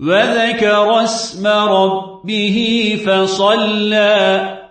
وذكر اسم ربه فصلى